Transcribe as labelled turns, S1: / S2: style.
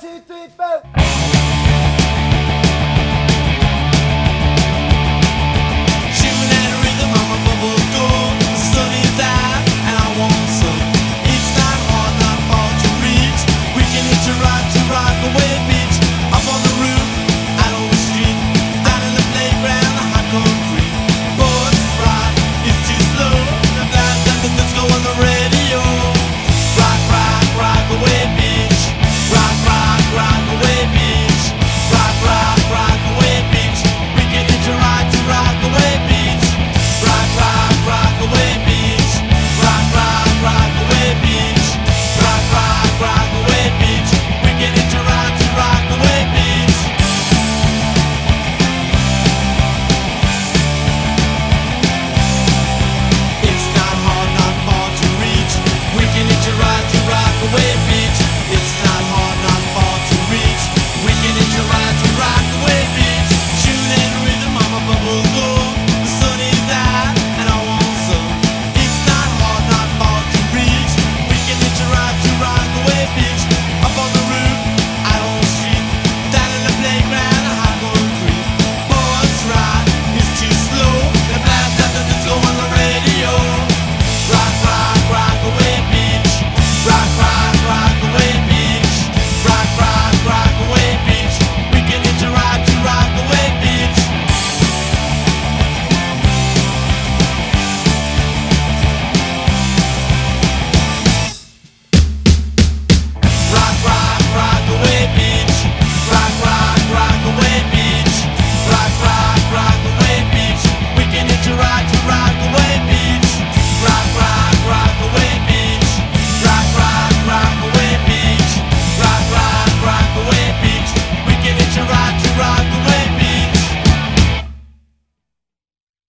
S1: two, three, four.